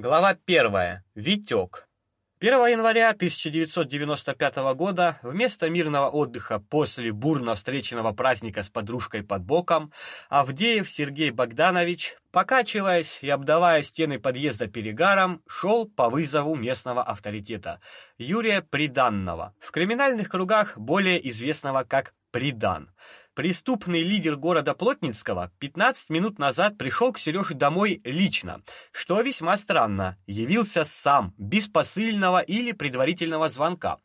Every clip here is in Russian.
Глава 1. Витек. 1 января 1995 года вместо мирного отдыха после бурно встреченного праздника с подружкой под боком Авдеев Сергей Богданович, покачиваясь и обдавая стены подъезда перегаром, шел по вызову местного авторитета Юрия Приданного, в криминальных кругах более известного как Придан. Преступный лидер города Плотницкого 15 минут назад пришел к Сереже домой лично, что весьма странно. Явился сам, без посыльного или предварительного звонка.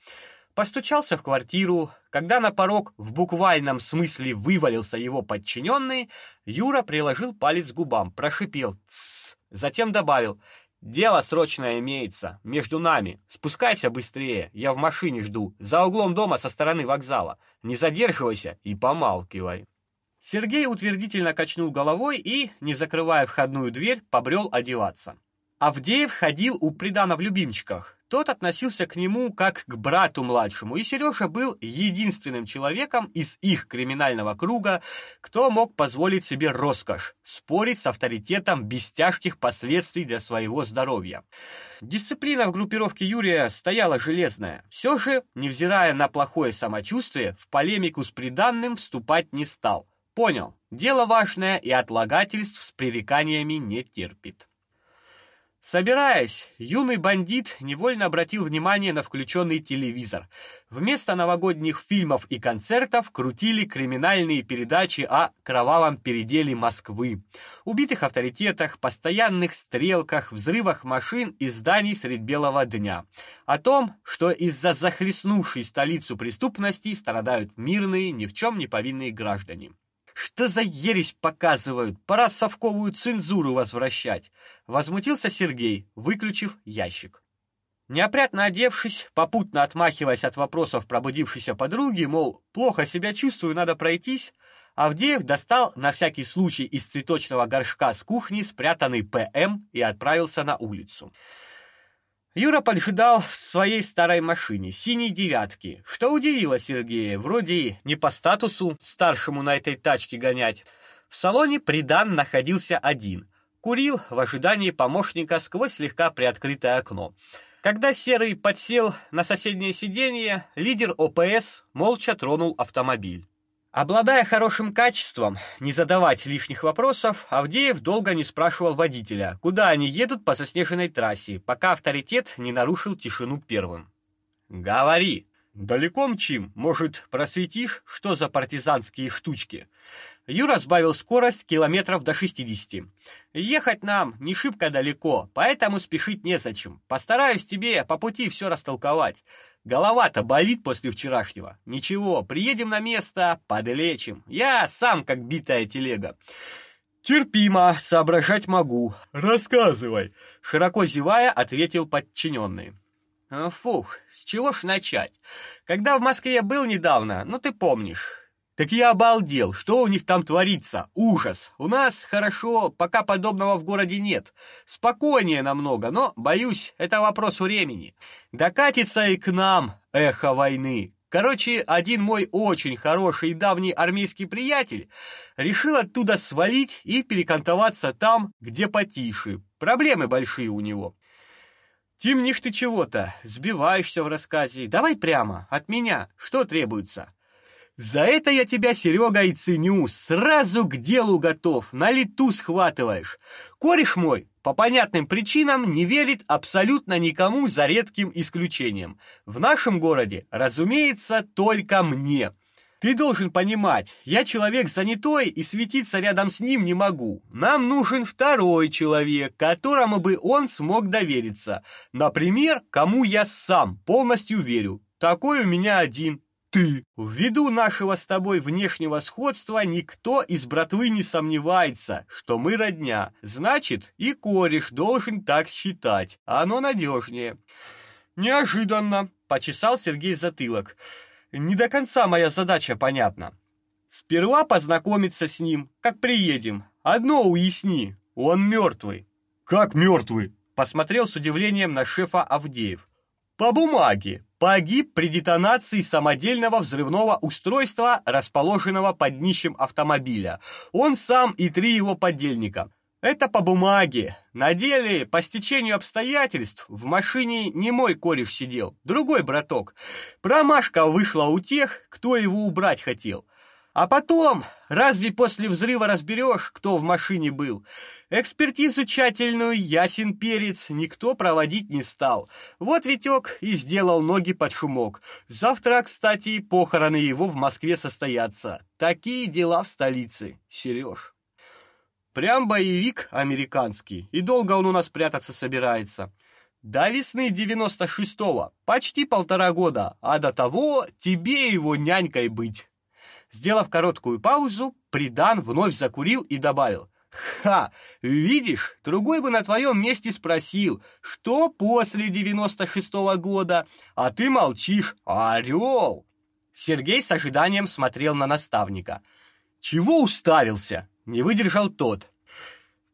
Постучался в квартиру. Когда на порог в буквальном смысле вывалился его подчиненный, Юра приложил палец к губам, прошипел «Тссс», затем добавил Дело срочное имеется, между нами. Спускайся быстрее, я в машине жду, за углом дома со стороны вокзала. Не задерживайся и помалкивай. Сергей утвердительно качнул головой и, не закрывая входную дверь, побрел одеваться. Авдеев ходил у Придана в любимчиках. Тот относился к нему как к брату младшему, и Сережа был единственным человеком из их криминального круга, кто мог позволить себе роскошь спорить с авторитетом без тяжких последствий для своего здоровья. Дисциплина в группировке Юрия стояла железная. Все же, невзирая на плохое самочувствие, в полемику с приданным вступать не стал. Понял, дело важное и отлагательств с пререканиями не терпит. Собираясь, юный бандит невольно обратил внимание на включенный телевизор. Вместо новогодних фильмов и концертов крутили криминальные передачи о кровавом переделе Москвы, убитых авторитетах, постоянных стрелках, взрывах машин и зданий средь белого дня, о том, что из-за захлестнувшей столицу преступности страдают мирные, ни в чем не повинные граждане. Что за ересь показывают? Пора совковую цензуру возвращать, возмутился Сергей, выключив ящик. Неопрятно одевшись, попутно отмахиваясь от вопросов пробудившейся подруги, мол, плохо себя чувствую, надо пройтись, Авдеев достал на всякий случай из цветочного горшка с кухни спрятанный ПМ и отправился на улицу. Юра поджидал в своей старой машине, синей девятки, что удивило Сергея, вроде не по статусу старшему на этой тачке гонять. В салоне Придан находился один, курил в ожидании помощника сквозь слегка приоткрытое окно. Когда Серый подсел на соседнее сиденье, лидер ОПС молча тронул автомобиль. Обладая хорошим качеством не задавать лишних вопросов, Авдеев долго не спрашивал водителя, куда они едут по заснеженной трассе, пока авторитет не нарушил тишину первым. «Говори! Далеко мчим? Может, просветишь, что за партизанские штучки?» Юра сбавил скорость километров до 60. Ехать нам не шибко далеко, поэтому спешить незачем. Постараюсь тебе по пути все растолковать. Голова-то болит после вчерашнего. Ничего, приедем на место, подлечим. Я сам как битая телега. Терпимо, соображать могу. Рассказывай, широко зевая, ответил подчиненный. Фух, с чего ж начать? Когда в Москве был недавно, ну ты помнишь, так я обалдел, что у них там творится? Ужас. У нас хорошо, пока подобного в городе нет. Спокойнее намного, но боюсь, это вопрос времени. Докатится и к нам эхо войны. Короче, один мой очень хороший и давний армейский приятель решил оттуда свалить и перекантоваться там, где потише. Проблемы большие у него. Темнишь ты чего-то, сбиваешься в рассказе. Давай прямо, от меня, что требуется? За это я тебя, Серега, и ценю. Сразу к делу готов, на лету схватываешь. Кореш мой по понятным причинам не верит абсолютно никому за редким исключением. В нашем городе, разумеется, только мне. Ты должен понимать, я человек занятой и светиться рядом с ним не могу. Нам нужен второй человек, которому бы он смог довериться. Например, кому я сам полностью верю. Такой у меня один ты. Ввиду нашего с тобой внешнего сходства никто из братвы не сомневается, что мы родня. Значит, и кореш должен так считать. Оно надежнее. Неожиданно, почесал Сергей затылок. Не до конца моя задача понятна. Сперва познакомиться с ним, как приедем. Одно уясни, он мертвый. Как мертвый? Посмотрел с удивлением на шефа Авдеев. По бумаге, погиб при детонации самодельного взрывного устройства, расположенного под днищем автомобиля. Он сам и три его подельника. Это по бумаге. На деле, по стечению обстоятельств, в машине не мой кореш сидел, другой браток. Промашка вышла у тех, кто его убрать хотел. А потом, разве после взрыва разберешь, кто в машине был? Экспертизу тщательную, ясен перец, никто проводить не стал. Вот Витек и сделал ноги под шумок. Завтра, кстати, похороны его в Москве состоятся. Такие дела в столице, Сереж. Прям боевик американский, и долго он у нас прятаться собирается. До весны 96-го, почти полтора года, а до того тебе его нянькой быть. Сделав короткую паузу, Придан вновь закурил и добавил: "Ха, видишь, другой бы на твоем месте спросил, что после 96-го года, а ты молчишь, орел!» Сергей с ожиданием смотрел на наставника. "Чего уставился?" Не выдержал тот.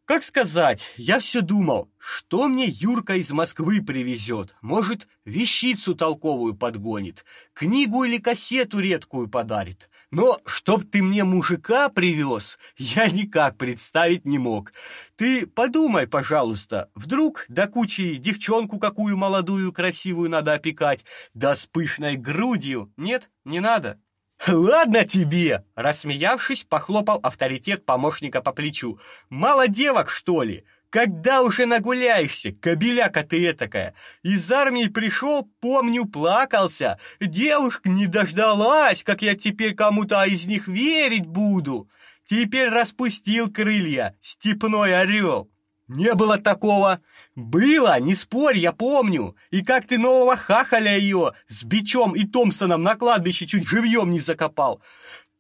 Как сказать, я все думал, что мне Юрка из Москвы привезет? Может, вещицу толковую подгонит, книгу или кассету редкую подарит. Но чтоб ты мне мужика привез, я никак представить не мог. Ты подумай, пожалуйста, вдруг до кучи девчонку какую молодую красивую надо опекать, да с пышной грудью. Нет, не надо. Ладно тебе, рассмеявшись, похлопал авторитет помощника по плечу. Мало девок, что ли? Когда уже нагуляешься, кобеляка ты этакая? Из армии пришел, помню, плакался. Девушка не дождалась, как я теперь кому-то из них верить буду. Теперь распустил крылья, степной орел. Не было такого. Было, не спорь, я помню. И как ты нового хахаля ее с бичом и Томпсоном на кладбище чуть живьем не закопал.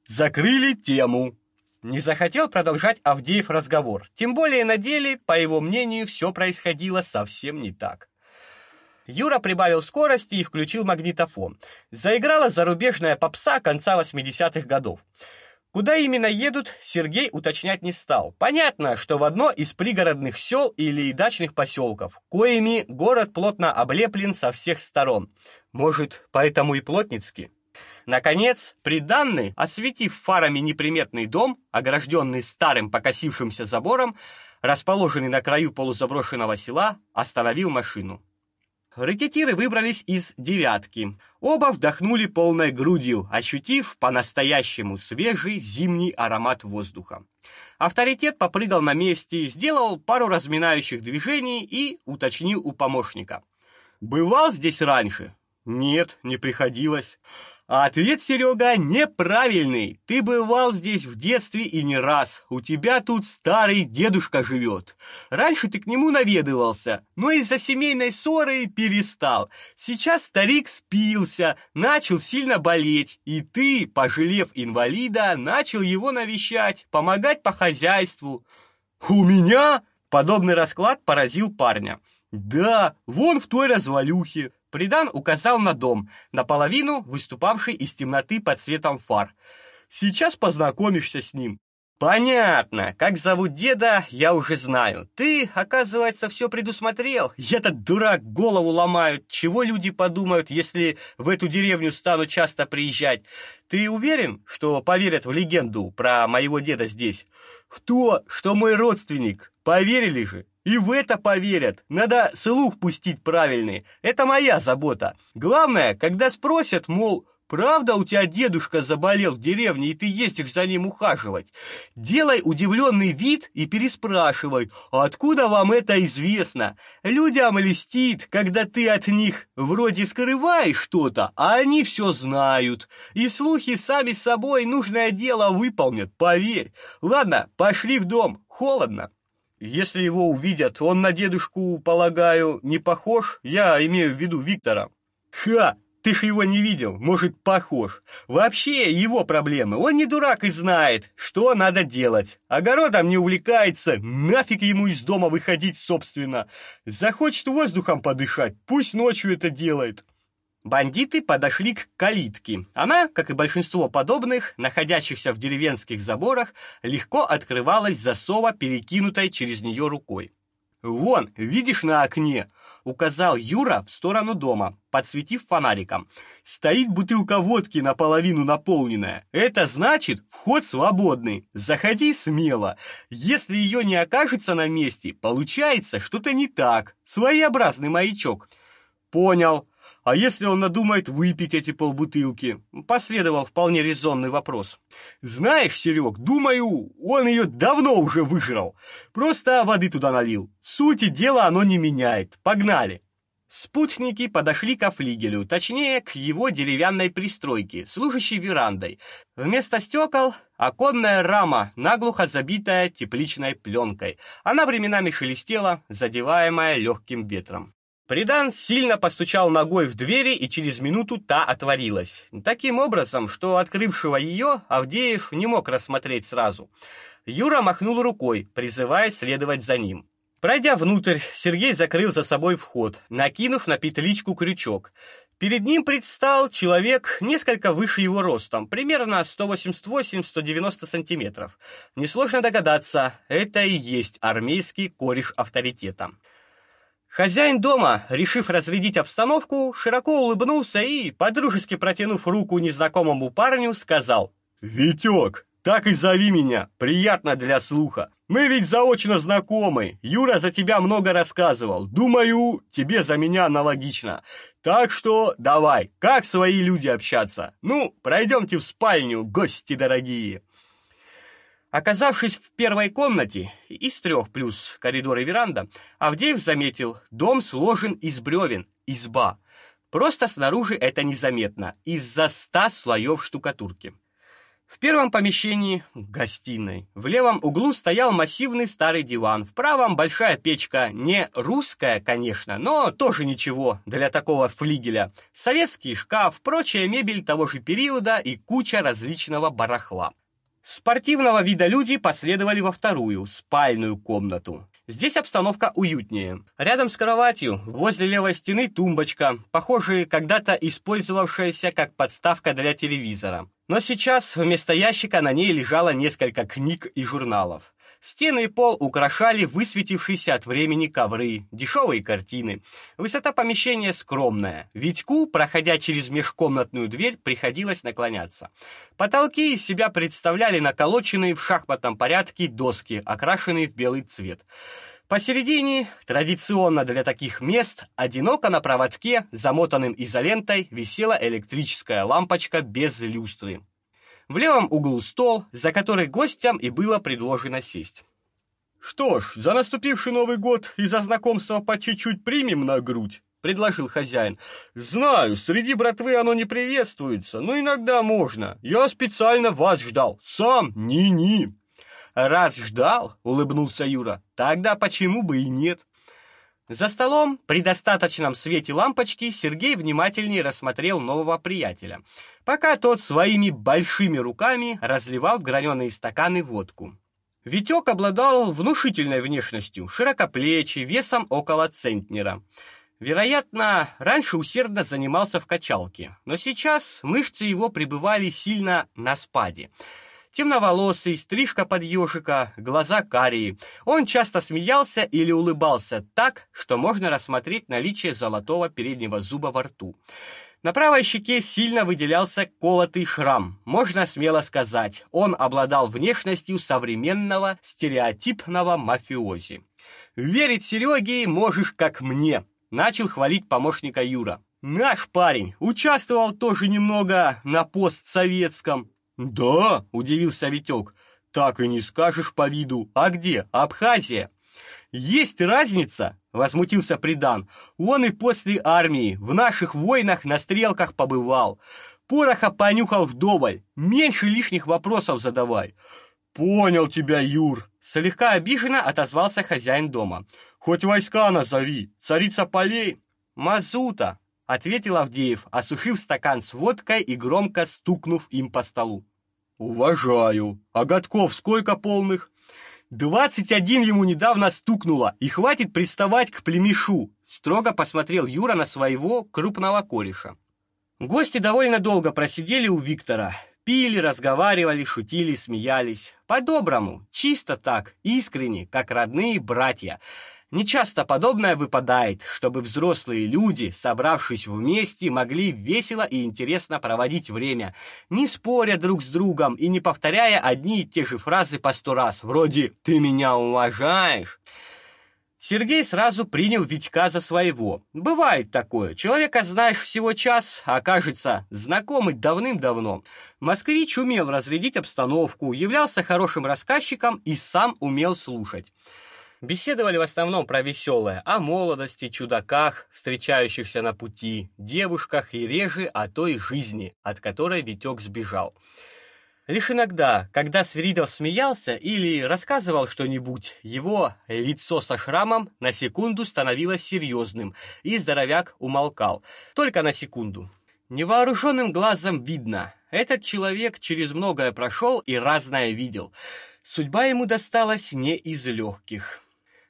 Закрыли тему. Не захотел продолжать Авдеев разговор. Тем более на деле, по его мнению, все происходило совсем не так. Юра прибавил скорости и включил магнитофон. Заиграла зарубежная попса конца 80-х годов. Куда именно едут, Сергей уточнять не стал. Понятно, что в одно из пригородных сел или дачных поселков, коими город плотно облеплен со всех сторон. Может, поэтому и плотницкий. Наконец, приданный, осветив фарами неприметный дом, огражденный старым покосившимся забором, расположенный на краю полузаброшенного села, остановил машину. Ракетиры выбрались из девятки. Оба вдохнули полной грудью, ощутив по-настоящему свежий зимний аромат воздуха. Авторитет попрыгал на месте, сделал пару разминающих движений и уточнил у помощника. «Бывал здесь раньше?» «Нет, не приходилось». Ответ, Серега, неправильный. Ты бывал здесь в детстве и не раз. У тебя тут старый дедушка живет. Раньше ты к нему наведывался, но из-за семейной ссоры перестал. Сейчас старик спился, начал сильно болеть, и ты, пожалев инвалида, начал его навещать, помогать по хозяйству. У меня подобный расклад поразил парня. Да, вон в той развалюхе. Придан указал на дом, наполовину выступавший из темноты под светом фар. Сейчас познакомишься с ним. Понятно. Как зовут деда, я уже знаю. Ты, оказывается, все предусмотрел. Я-то дурак голову ломаю. Чего люди подумают, если в эту деревню стану часто приезжать? Ты уверен, что поверят в легенду про моего деда здесь? В то, что мой родственник. Поверили же? И в это поверят. Надо слух пустить правильный. Это моя забота. Главное, когда спросят, мол, правда у тебя дедушка заболел в деревне, и ты ездишь за ним ухаживать, делай удивленный вид и переспрашивай, откуда вам это известно. Людям льстит, когда ты от них вроде скрываешь что-то, а они все знают. И слухи сами собой нужное дело выполнят, поверь. Ладно, пошли в дом, холодно. Если его увидят, он на дедушку, полагаю, не похож? Я имею в виду Виктора. Ха, ты ж его не видел, может, похож. Вообще, его проблемы. Он не дурак и знает, что надо делать. Огородом не увлекается, нафиг ему из дома выходить, собственно. Захочет воздухом подышать, пусть ночью это делает. Бандиты подошли к калитке. Она, как и большинство подобных, находящихся в деревенских заборах, легко открывалась засова, перекинутой через нее рукой. Вон, видишь на окне, указал Юра в сторону дома, подсветив фонариком. Стоит бутылка водки наполовину наполненная. Это значит, вход свободный. Заходи смело. Если ее не окажется на месте, получается что-то не так. Своеобразный маячок. Понял. А если он надумает выпить эти полбутылки? Последовал вполне резонный вопрос. Знаешь, Серег, думаю, он ее давно уже выжрал. Просто воды туда налил. Сути дела оно не меняет. Погнали. Спутники подошли к флигелю, точнее, к его деревянной пристройке, служащей верандой. Вместо стекол — оконная рама, наглухо забитая тепличной пленкой. Она временами шелестела, задеваемая легким ветром. Придан сильно постучал ногой в двери, и через минуту та отворилась. Таким образом, что открывшего ее Авдеев не мог рассмотреть сразу. Юра махнул рукой, призывая следовать за ним. Пройдя внутрь, Сергей закрыл за собой вход, накинув на петличку крючок. Перед ним предстал человек несколько выше его ростом, примерно 188-190 сантиметров. Несложно догадаться, это и есть армейский кореш авторитета. Хозяин дома, решив разрядить обстановку, широко улыбнулся и, подружески протянув руку незнакомому парню, сказал «Витек, так и зови меня, приятно для слуха. Мы ведь заочно знакомы, Юра за тебя много рассказывал, думаю, тебе за меня аналогично. Так что давай, как свои люди общаться? Ну, пройдемте в спальню, гости дорогие». Оказавшись в первой комнате, из трех плюс коридор и веранда, Авдеев заметил, дом сложен из бревен, изба. Просто снаружи это незаметно, из-за ста слоев штукатурки. В первом помещении, гостиной, в левом углу стоял массивный старый диван, в правом большая печка, не русская, конечно, но тоже ничего для такого флигеля, советский шкаф, прочая мебель того же периода и куча различного барахла. Спортивного вида люди последовали во вторую, спальную комнату. Здесь обстановка уютнее. Рядом с кроватью, возле левой стены тумбочка, похожая когда-то использовавшаяся как подставка для телевизора. Но сейчас вместо ящика на ней лежало несколько книг и журналов. Стены и пол украшали высветившиеся от времени ковры, дешевые картины. Высота помещения скромная. Витьку, проходя через межкомнатную дверь, приходилось наклоняться. Потолки из себя представляли наколоченные в шахматном порядке доски, окрашенные в белый цвет. Посередине, традиционно для таких мест, одиноко на проводке, замотанным изолентой, висела электрическая лампочка без люстры. В левом углу стол, за который гостям и было предложено сесть. Что ж, за наступивший Новый год и за знакомство по чуть-чуть примем на грудь, предложил хозяин. Знаю, среди братвы оно не приветствуется, но иногда можно. Я специально вас ждал. Сам ни-ни. Раз ждал, улыбнулся Юра. Тогда почему бы и нет? За столом, при достаточном свете лампочки, Сергей внимательнее рассмотрел нового приятеля, пока тот своими большими руками разливал в граненые стаканы водку. Витек обладал внушительной внешностью, широкоплечий, весом около центнера. Вероятно, раньше усердно занимался в качалке, но сейчас мышцы его пребывали сильно на спаде. Темноволосый, стрижка под ежика, глаза карие. Он часто смеялся или улыбался так, что можно рассмотреть наличие золотого переднего зуба во рту. На правой щеке сильно выделялся колотый шрам. Можно смело сказать, он обладал внешностью современного стереотипного мафиози. «Верить Сереге можешь, как мне», — начал хвалить помощника Юра. «Наш парень участвовал тоже немного на постсоветском. «Да?» — удивился Витек. «Так и не скажешь по виду. А где? Абхазия?» «Есть разница?» — возмутился Придан. «Он и после армии, в наших войнах на стрелках побывал. Пороха понюхал вдоволь. Меньше лишних вопросов задавай». «Понял тебя, Юр!» — слегка обиженно отозвался хозяин дома. «Хоть войска назови, царица полей!» «Мазута!» — ответил Авдеев, осушив стакан с водкой и громко стукнув им по столу. Уважаю. А годков сколько полных? Двадцать один ему недавно стукнуло, и хватит приставать к племешу. Строго посмотрел Юра на своего крупного кореша. Гости довольно долго просидели у Виктора. Пили, разговаривали, шутили, смеялись. По-доброму, чисто так, искренне, как родные братья. Нечасто подобное выпадает, чтобы взрослые люди, собравшись вместе, могли весело и интересно проводить время, не споря друг с другом и не повторяя одни и те же фразы по сто раз, вроде «ты меня уважаешь». Сергей сразу принял Витька за своего. Бывает такое. Человека знаешь всего час, а кажется, знакомый давным-давно. Москвич умел разрядить обстановку, являлся хорошим рассказчиком и сам умел слушать. Беседовали в основном про веселое, о молодости, чудаках, встречающихся на пути, девушках и реже о той жизни, от которой Витек сбежал. Лишь иногда, когда Свиридов смеялся или рассказывал что-нибудь, его лицо со шрамом на секунду становилось серьезным, и здоровяк умолкал. Только на секунду. Невооруженным глазом видно, этот человек через многое прошел и разное видел. Судьба ему досталась не из легких.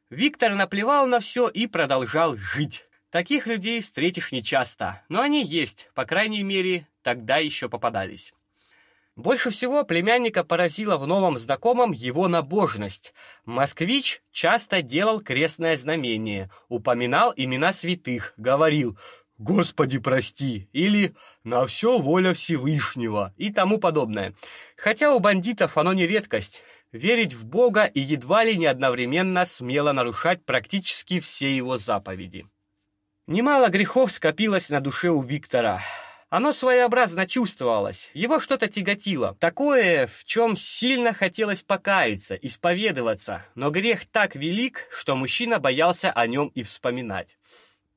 Виктор наплевал на все и продолжал жить. Таких людей встретишь нечасто, но они есть, по крайней мере, тогда еще попадались. Больше всего племянника поразила в новом знакомом его набожность. Москвич часто делал крестное знамение, упоминал имена святых, говорил «Господи, прости» или «На все воля Всевышнего» и тому подобное. Хотя у бандитов оно не редкость. Верить в Бога и едва ли не одновременно смело нарушать практически все его заповеди. Немало грехов скопилось на душе у Виктора. Оно своеобразно чувствовалось, его что-то тяготило, такое, в чем сильно хотелось покаяться, исповедоваться, но грех так велик, что мужчина боялся о нем и вспоминать.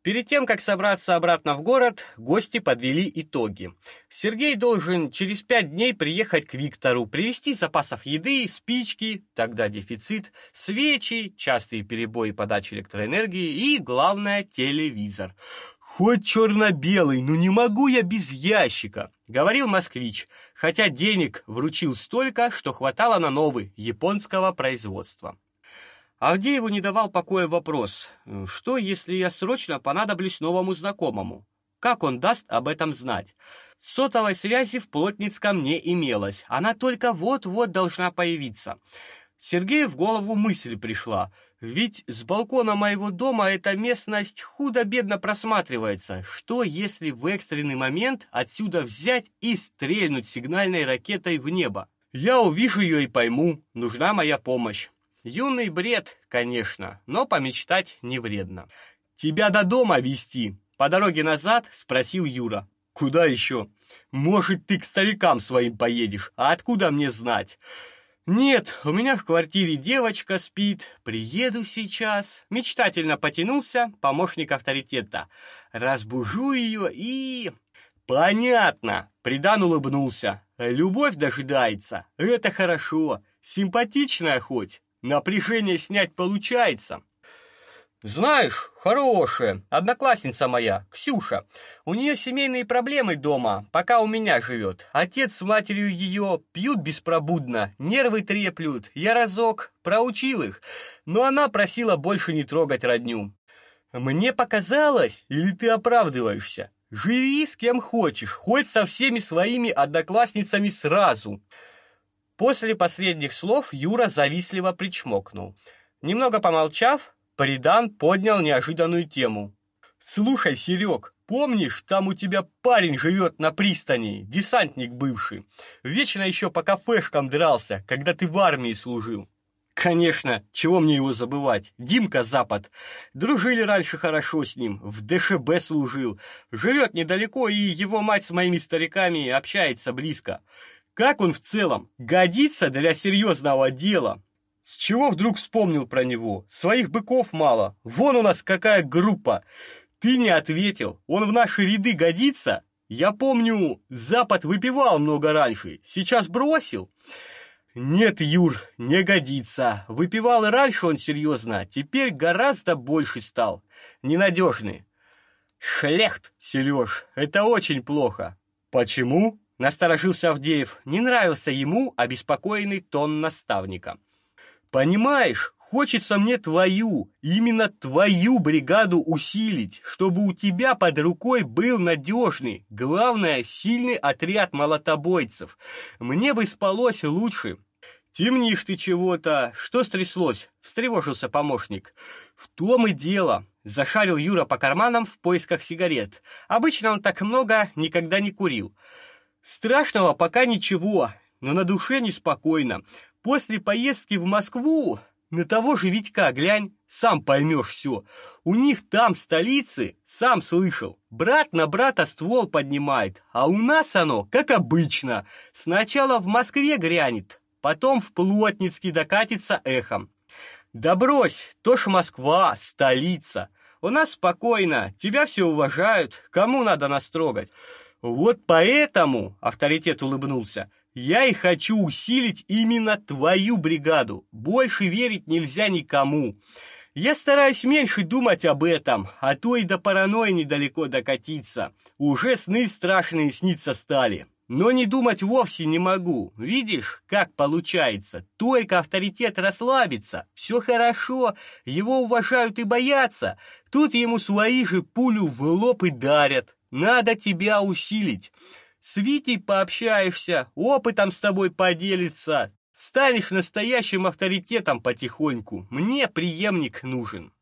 Перед тем, как собраться обратно в город, гости подвели итоги. Сергей должен через пять дней приехать к Виктору, привезти запасов еды, спички, тогда дефицит, свечи, частые перебои подачи электроэнергии и, главное, телевизор. Хоть черно-белый, но не могу я без ящика, говорил москвич, хотя денег вручил столько, что хватало на новый японского производства. Авдееву не давал покоя вопрос: что если я срочно понадоблюсь новому знакомому? Как он даст об этом знать? Сотовой связи в Плотницком не имелось, она только вот-вот должна появиться. Сергею в голову мысль пришла: ведь с балкона моего дома эта местность худо-бедно просматривается. Что, если в экстренный момент отсюда взять и стрельнуть сигнальной ракетой в небо? Я увижу ее и пойму, нужна моя помощь. Юный бред, конечно, но помечтать не вредно. Тебя до дома вести? По дороге назад спросил Юра. Куда еще? Может, ты к старикам своим поедешь? А откуда мне знать? Нет, у меня в квартире девочка спит. Приеду сейчас. Мечтательно потянулся помощник авторитета. Разбужу ее и Понятно, Придан улыбнулся. Любовь дожидается. Это хорошо. Симпатичная хоть. Напряжение снять получается. Знаешь, хорошая, одноклассница моя, Ксюша. У нее семейные проблемы дома, пока у меня живет. Отец с матерью ее пьют беспробудно, нервы треплют. Я разок проучил их, но она просила больше не трогать родню. Мне показалось, или ты оправдываешься? Живи с кем хочешь, хоть со всеми своими одноклассницами сразу. После последних слов Юра завистливо причмокнул. Немного помолчав, Придан поднял неожиданную тему. Слушай, Серег, помнишь, там у тебя парень живет на пристани, десантник бывший. Вечно еще по кафешкам дрался, когда ты в армии служил. Конечно, чего мне его забывать? Димка Запад. Дружили раньше хорошо с ним, в ДШБ служил. Живет недалеко, и его мать с моими стариками общается близко. Как он в целом? Годится для серьезного дела. С чего вдруг вспомнил про него? Своих быков мало. Вон у нас какая группа. Ты не ответил. Он в наши ряды годится? Я помню, Запад выпивал много раньше. Сейчас бросил. Нет, Юр, не годится. Выпивал и раньше он серьезно, теперь гораздо больше стал. Ненадежный. Шлехт, Сереж, это очень плохо. Почему? Насторожился Авдеев. Не нравился ему обеспокоенный тон наставника. Понимаешь, хочется мне твою, именно твою бригаду усилить, чтобы у тебя под рукой был надежный, главное, сильный отряд молотобойцев. Мне бы спалось лучше. Темнишь ты чего-то. Что стряслось? встревожился помощник. В том и дело. Зашарил Юра по карманам в поисках сигарет. Обычно он так много никогда не курил. Страшного пока ничего, но на душе неспокойно. После поездки в Москву на того же Витька глянь, сам поймешь все. У них там, в столице, сам слышал, брат на брата ствол поднимает, а у нас оно, как обычно, сначала в Москве грянет, потом в Плотницке докатится эхом. Да брось, то ж Москва, столица. У нас спокойно, тебя все уважают, кому надо настрогать. Вот поэтому, авторитет улыбнулся, я и хочу усилить именно твою бригаду. Больше верить нельзя никому. Я стараюсь меньше думать об этом, а то и до паранойи недалеко докатиться. Уже сны страшные сниться стали. Но не думать вовсе не могу. Видишь, как получается? Только авторитет расслабится, все хорошо, его уважают и боятся. Тут ему свои же пулю в лоб и дарят. Надо тебя усилить. С Витей пообщаешься, опытом с тобой поделится, станешь настоящим авторитетом потихоньку. Мне преемник нужен.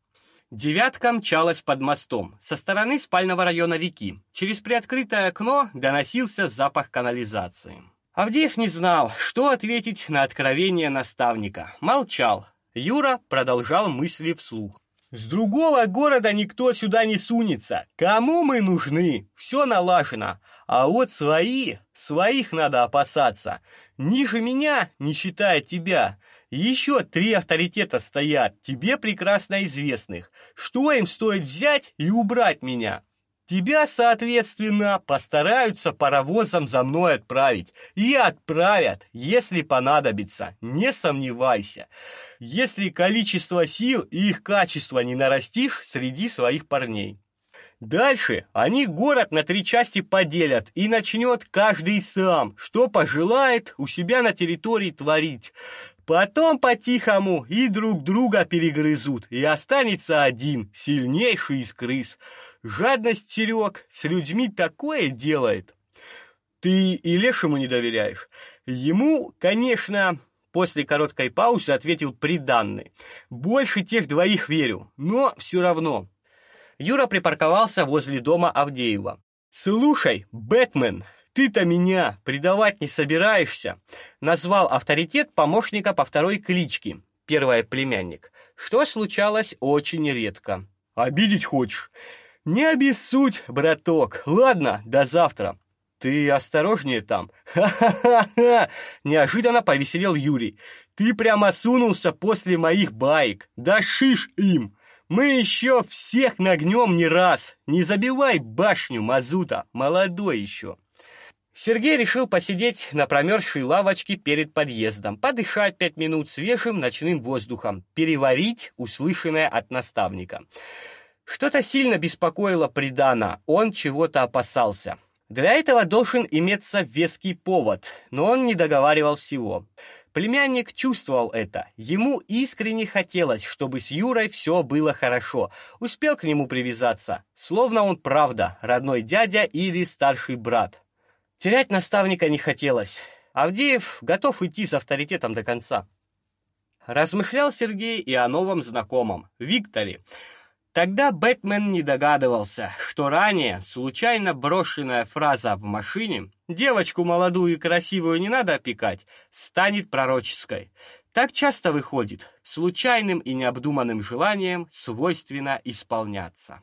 Девятка мчалась под мостом со стороны спального района реки. Через приоткрытое окно доносился запах канализации. Авдеев не знал, что ответить на откровение наставника. Молчал. Юра продолжал мысли вслух. С другого города никто сюда не сунется. Кому мы нужны? Все налажено. А вот свои, своих надо опасаться. Ниже меня, не считая тебя, еще три авторитета стоят, тебе прекрасно известных. Что им стоит взять и убрать меня? Тебя, соответственно, постараются паровозом за мной отправить. И отправят, если понадобится, не сомневайся. Если количество сил и их качество не нарастишь среди своих парней. Дальше они город на три части поделят, и начнет каждый сам, что пожелает, у себя на территории творить. Потом по-тихому и друг друга перегрызут, и останется один, сильнейший из крыс – Жадность Серег с людьми такое делает. Ты и Лешему не доверяешь. Ему, конечно, после короткой паузы ответил приданный. Больше тех двоих верю, но все равно. Юра припарковался возле дома Авдеева. Слушай, Бэтмен, ты-то меня предавать не собираешься, назвал авторитет помощника по второй кличке, первая племянник. Что случалось очень редко. Обидеть хочешь? Не обессудь, браток. Ладно, до завтра. Ты осторожнее там. Ха-ха-ха. Неожиданно повеселел Юрий. Ты прямо сунулся после моих баек. Да шиш им. Мы еще всех нагнем не раз. Не забивай башню мазута, молодой еще. Сергей решил посидеть на промерзшей лавочке перед подъездом, подышать пять минут свежим ночным воздухом, переварить услышанное от наставника. Что-то сильно беспокоило Придана, он чего-то опасался. Для этого должен иметься веский повод, но он не договаривал всего. Племянник чувствовал это. Ему искренне хотелось, чтобы с Юрой все было хорошо. Успел к нему привязаться, словно он правда родной дядя или старший брат. Терять наставника не хотелось. Авдеев готов идти с авторитетом до конца. Размышлял Сергей и о новом знакомом, Викторе. Тогда Бэтмен не догадывался, что ранее случайно брошенная фраза в машине «девочку молодую и красивую не надо опекать» станет пророческой. Так часто выходит, случайным и необдуманным желанием свойственно исполняться.